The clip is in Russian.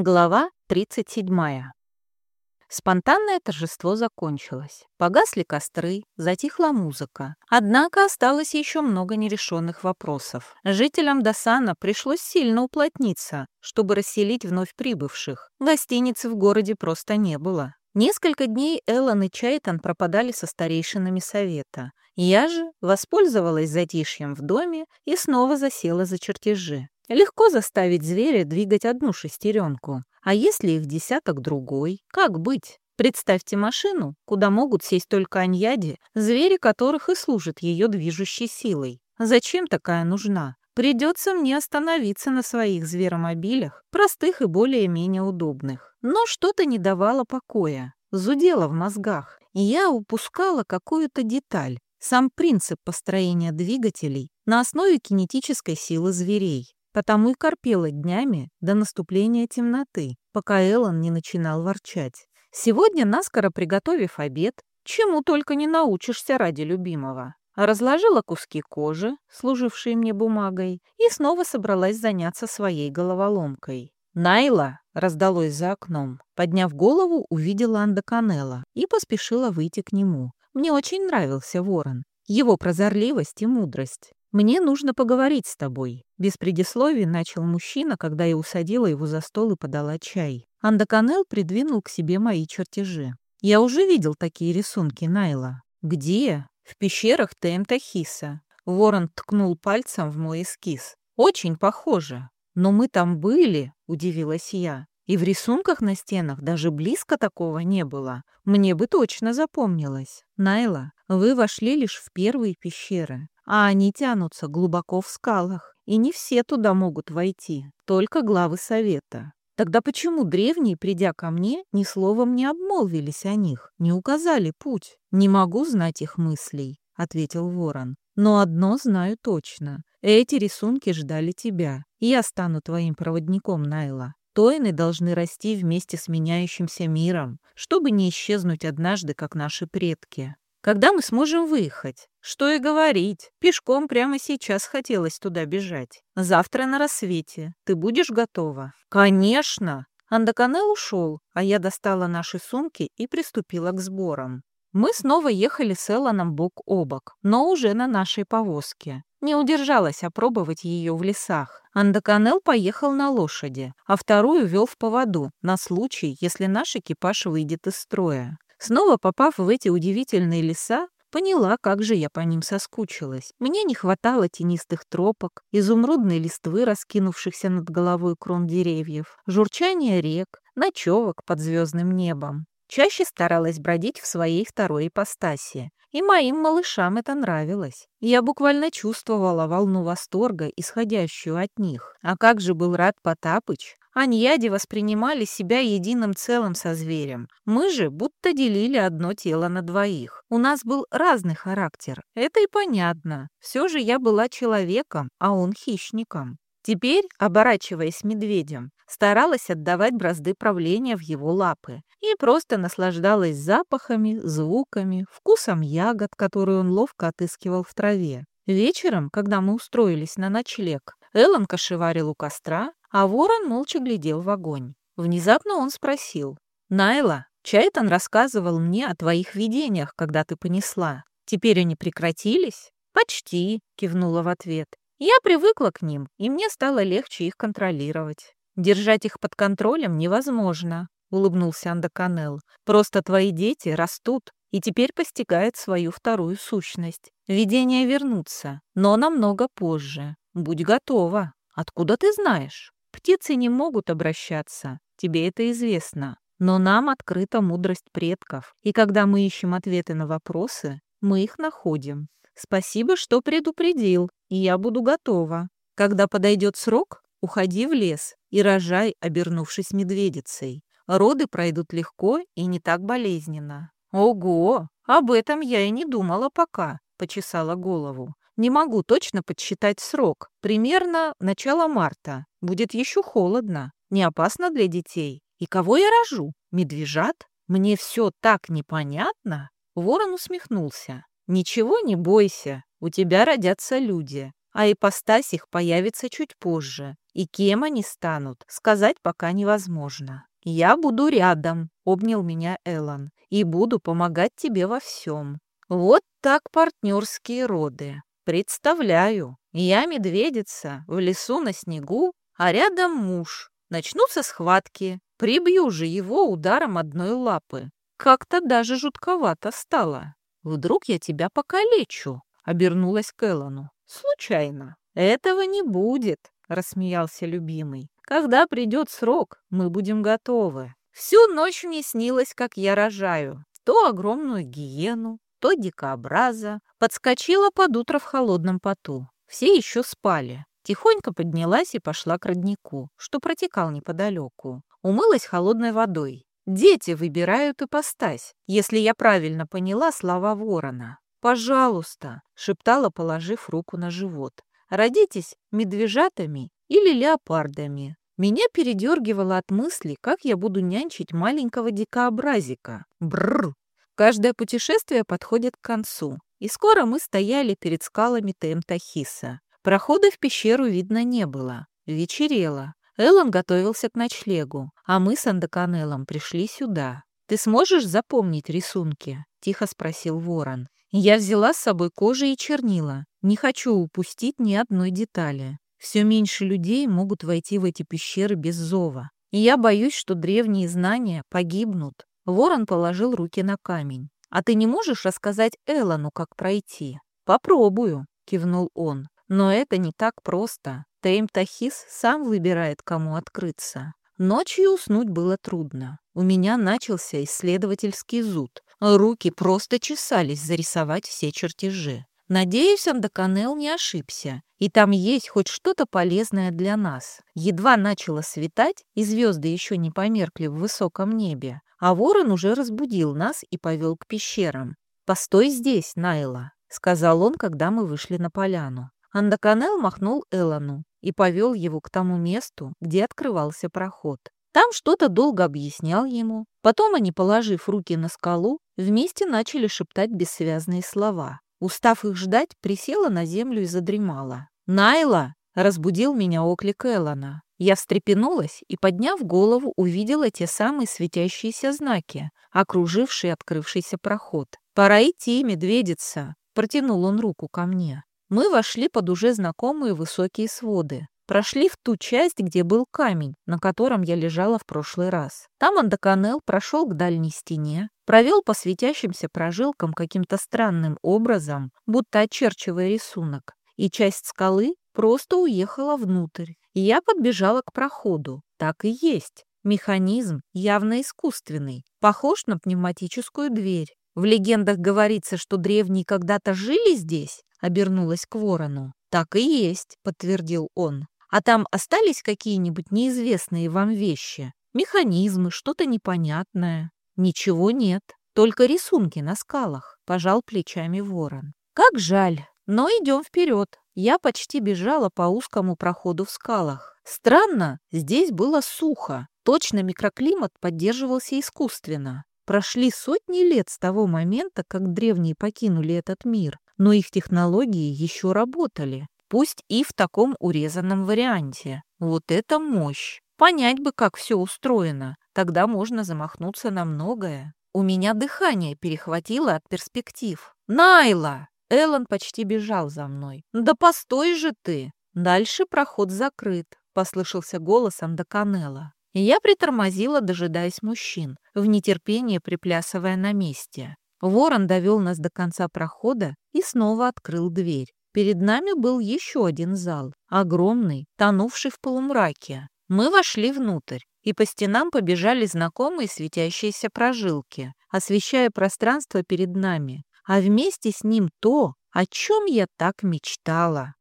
Глава 37. Спонтанное торжество закончилось. Погасли костры, затихла музыка. Однако осталось еще много нерешенных вопросов. Жителям Досана пришлось сильно уплотниться, чтобы расселить вновь прибывших. Гостиницы в городе просто не было. Несколько дней Эллен и Чайтон пропадали со старейшинами совета. Я же воспользовалась затишьем в доме и снова засела за чертежи. Легко заставить зверя двигать одну шестеренку, а если их десяток другой, как быть? Представьте машину, куда могут сесть только аньяди, звери которых и служат ее движущей силой. Зачем такая нужна? Придется мне остановиться на своих зверомобилях, простых и более-менее удобных. Но что-то не давало покоя, зудело в мозгах, я упускала какую-то деталь, сам принцип построения двигателей на основе кинетической силы зверей. Потому и корпела днями до наступления темноты, пока Эллен не начинал ворчать. Сегодня, наскоро приготовив обед, чему только не научишься ради любимого. Разложила куски кожи, служившие мне бумагой, и снова собралась заняться своей головоломкой. «Найла!» — раздалось за окном. Подняв голову, увидела Анда Канелла и поспешила выйти к нему. Мне очень нравился ворон, его прозорливость и мудрость. «Мне нужно поговорить с тобой», — без предисловий начал мужчина, когда я усадила его за стол и подала чай. Андаканел придвинул к себе мои чертежи. «Я уже видел такие рисунки, Найла». «Где?» «В пещерах Темтахиса». Ворон ткнул пальцем в мой эскиз. «Очень похоже». «Но мы там были», — удивилась я. «И в рисунках на стенах даже близко такого не было. Мне бы точно запомнилось. Найла, вы вошли лишь в первые пещеры а они тянутся глубоко в скалах, и не все туда могут войти, только главы совета. Тогда почему древние, придя ко мне, ни словом не обмолвились о них, не указали путь? Не могу знать их мыслей, — ответил ворон. Но одно знаю точно. Эти рисунки ждали тебя. Я стану твоим проводником, Найла. Тойны должны расти вместе с меняющимся миром, чтобы не исчезнуть однажды, как наши предки. Когда мы сможем выехать? Что и говорить. Пешком прямо сейчас хотелось туда бежать. Завтра на рассвете. Ты будешь готова? Конечно. Андаканел ушел, а я достала наши сумки и приступила к сборам. Мы снова ехали с Элланом бок о бок, но уже на нашей повозке. Не удержалась опробовать ее в лесах. Андаканел поехал на лошади, а вторую вел в поводу, на случай, если наш экипаж выйдет из строя. Снова попав в эти удивительные леса, поняла, как же я по ним соскучилась. Мне не хватало тенистых тропок, изумрудной листвы, раскинувшихся над головой крон деревьев, журчания рек, ночевок под звездным небом. Чаще старалась бродить в своей второй ипостаси, и моим малышам это нравилось. Я буквально чувствовала волну восторга, исходящую от них. А как же был рад Потапыч, Аньяди воспринимали себя единым целым со зверем. Мы же будто делили одно тело на двоих. У нас был разный характер. Это и понятно. Все же я была человеком, а он хищником. Теперь, оборачиваясь медведем, старалась отдавать бразды правления в его лапы и просто наслаждалась запахами, звуками, вкусом ягод, которые он ловко отыскивал в траве. Вечером, когда мы устроились на ночлег, Эллен кошеварил у костра, а ворон молча глядел в огонь. Внезапно он спросил. «Найла, Чайтон рассказывал мне о твоих видениях, когда ты понесла. Теперь они прекратились?» «Почти», — кивнула в ответ. «Я привыкла к ним, и мне стало легче их контролировать. Держать их под контролем невозможно», — улыбнулся Андаканел. «Просто твои дети растут и теперь постигают свою вторую сущность. Видения вернутся, но намного позже. Будь готова. Откуда ты знаешь?» Птицы не могут обращаться, тебе это известно. Но нам открыта мудрость предков, и когда мы ищем ответы на вопросы, мы их находим. Спасибо, что предупредил, и я буду готова. Когда подойдет срок, уходи в лес и рожай, обернувшись медведицей. Роды пройдут легко и не так болезненно. Ого, об этом я и не думала пока, почесала голову. Не могу точно подсчитать срок. Примерно начало марта. Будет еще холодно. Не опасно для детей. И кого я рожу? Медвежат? Мне все так непонятно. Ворон усмехнулся. Ничего не бойся. У тебя родятся люди. а ипостась их появится чуть позже. И кем они станут, сказать пока невозможно. «Я буду рядом», — обнял меня Эллен, «и буду помогать тебе во всем». Вот так партнерские роды. Представляю, я медведица в лесу на снегу, а рядом муж. Начнутся схватки, прибью же его ударом одной лапы. Как-то даже жутковато стало. Вдруг я тебя покалечу, обернулась к Эллону. Случайно. Этого не будет, рассмеялся любимый. Когда придет срок, мы будем готовы. Всю ночь мне снилось, как я рожаю. То огромную гиену, то дикообраза. Подскочила под утро в холодном поту. Все еще спали. Тихонько поднялась и пошла к роднику, что протекал неподалеку. Умылась холодной водой. Дети выбирают ипостась, если я правильно поняла слова ворона. «Пожалуйста», — шептала, положив руку на живот. «Родитесь медвежатами или леопардами. Меня передергивало от мысли, как я буду нянчить маленького дикообразика. Бррр! Каждое путешествие подходит к концу, и скоро мы стояли перед скалами Темтахиса. Прохода в пещеру видно не было. Вечерело. Эллен готовился к ночлегу, а мы с Андаканелом пришли сюда. «Ты сможешь запомнить рисунки?» — тихо спросил ворон. Я взяла с собой кожу и чернила. Не хочу упустить ни одной детали. Все меньше людей могут войти в эти пещеры без зова. И я боюсь, что древние знания погибнут. Ворон положил руки на камень. «А ты не можешь рассказать Эллану, как пройти?» «Попробую», — кивнул он. «Но это не так просто. Тейм Тахис сам выбирает, кому открыться. Ночью уснуть было трудно. У меня начался исследовательский зуд. Руки просто чесались зарисовать все чертежи. Надеюсь, Андаканел не ошибся, и там есть хоть что-то полезное для нас. Едва начало светать, и звезды еще не померкли в высоком небе, а ворон уже разбудил нас и повел к пещерам. «Постой здесь, Найла», — сказал он, когда мы вышли на поляну. Андаканел махнул Элану и повел его к тому месту, где открывался проход. Там что-то долго объяснял ему. Потом они, положив руки на скалу, вместе начали шептать бессвязные слова. Устав их ждать, присела на землю и задремала. «Найла!» — разбудил меня оклик Эллона. Я встрепенулась и, подняв голову, увидела те самые светящиеся знаки, окружившие открывшийся проход. «Пора идти, медведица!» — протянул он руку ко мне. Мы вошли под уже знакомые высокие своды. Прошли в ту часть, где был камень, на котором я лежала в прошлый раз. Там Андаканел прошел к дальней стене, провел по светящимся прожилкам каким-то странным образом, будто очерчивая рисунок, и часть скалы просто уехала внутрь. Я подбежала к проходу. Так и есть. Механизм явно искусственный, похож на пневматическую дверь. В легендах говорится, что древние когда-то жили здесь, обернулась к ворону. Так и есть, подтвердил он. А там остались какие-нибудь неизвестные вам вещи? Механизмы, что-то непонятное? Ничего нет, только рисунки на скалах, пожал плечами ворон. Как жаль, но идем вперед. Я почти бежала по узкому проходу в скалах. Странно, здесь было сухо. Точно микроклимат поддерживался искусственно. Прошли сотни лет с того момента, как древние покинули этот мир, но их технологии еще работали пусть и в таком урезанном варианте. Вот это мощь! Понять бы, как все устроено, тогда можно замахнуться на многое. У меня дыхание перехватило от перспектив. «Найла!» Эллен почти бежал за мной. «Да постой же ты!» Дальше проход закрыт, послышался голос Андаканела. И я притормозила, дожидаясь мужчин, в нетерпении приплясывая на месте. Ворон довел нас до конца прохода и снова открыл дверь. Перед нами был еще один зал, огромный, тонувший в полумраке. Мы вошли внутрь, и по стенам побежали знакомые светящиеся прожилки, освещая пространство перед нами, а вместе с ним то, о чем я так мечтала.